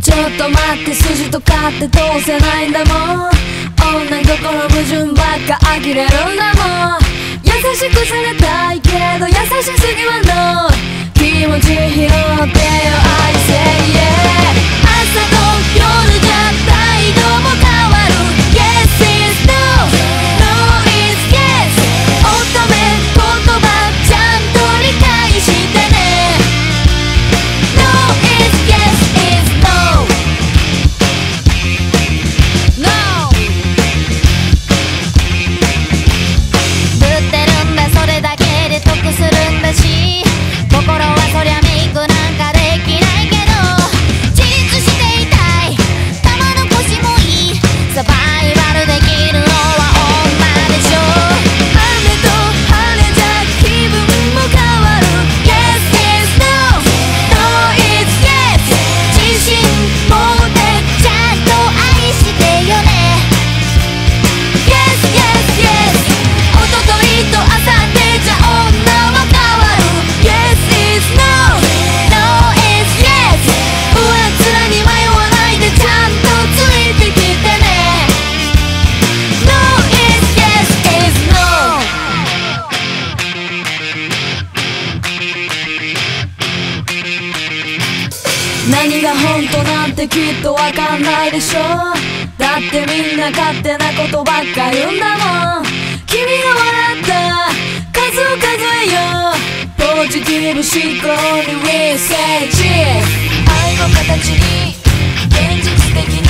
ちょっと待って筋とかって通せないんだもん。女心矛盾ばっか呆れるんだもん。優しくされたいけど優しすぎはの。気持ち拾ってよ何が本当なんてきっとわかんないでしょ。だってみんな勝手なことばっか言うんだもん君が笑った。数を数えよ。うポジティブ思考にリセーチ愛の形に現実的に